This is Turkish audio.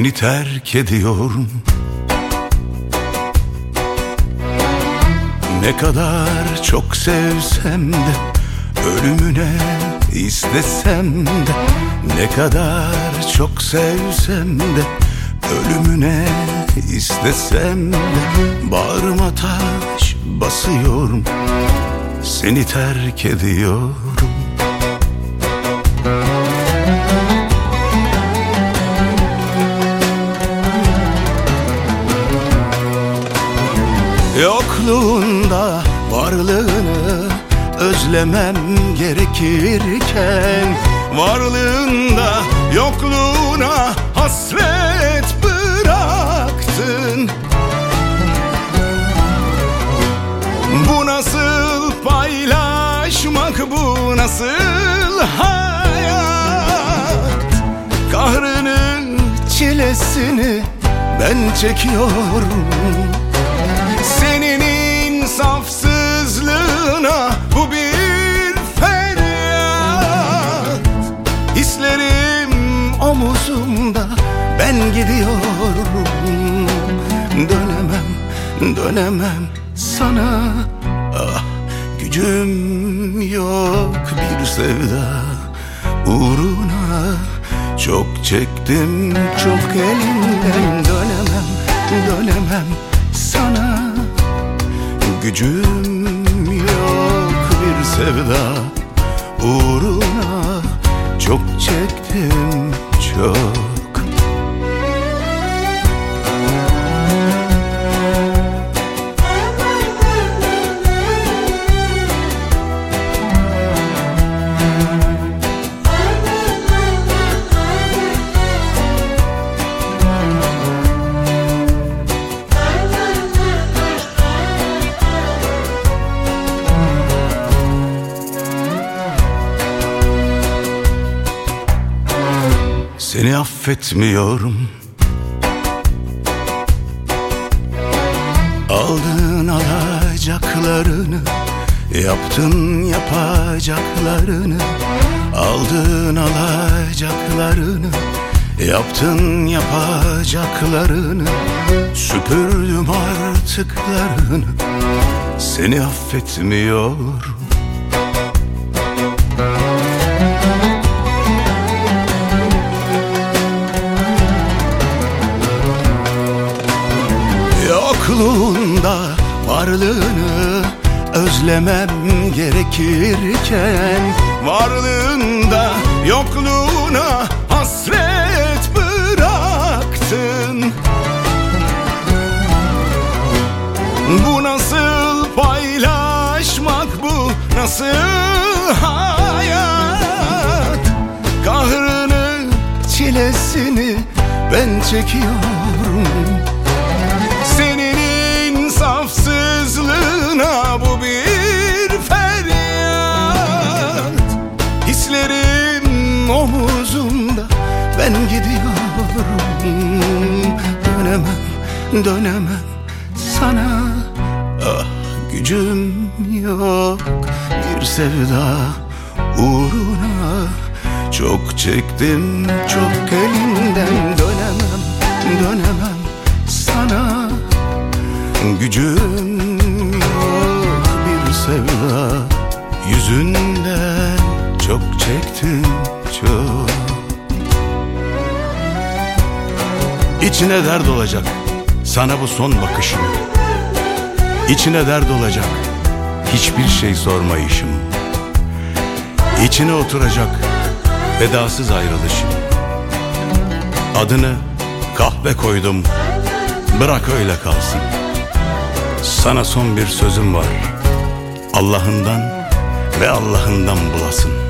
Seni terk ediyorum. Ne kadar çok sevsem de Ölümüne istesem de Ne kadar çok sevsem de Ölümüne istesem de Bağrıma taş basıyorum. Seni terk ediyorum varlığını özlemem gerekirken Varlığında yokluğuna hasret bıraktın. Bu nasıl paylaşmak bu nasıl hayat? Kahrını çilesini ben çekiyorum gidiyorum. Dönemem, dönemem sana. Ah gücüm yok bir sevda uğruna. Çok çektim çok elimden dönemem, dönemem sana. Gücüm yok bir sevda uğruna. Çok çektim çok Seni affetmiyorum. Aldın alacaklarını Yaptın yapacaklarını. Aldın alacaklarını Yaptın yapacaklarını. Süpürdüm artıklarını. Seni affetmiyorum Yokluğunda varlığını özlemem gerekirken Varlığında yokluğuna hasret bıraktın. Bu nasıl paylaşmak bu nasıl hayat? Kahrını çilesini ben çekiyorum Dönemem, dönemem sana. Ah gücüm yok bir sevda uğruna. Çok çektim çok elinden. Dönemem, dönemem sana. Gücüm yok bir sevda Yüzünden. Çok çektim çok İçine dert olacak. Sana bu son bakışım. İçine dert olacak. Hiçbir şey sormayışım. İçine oturacak vedasız ayrılışım. Adını kahve koydum. Bırak öyle kalsın. Sana son bir sözüm var. Allah'ından ve Allah'ından bulasın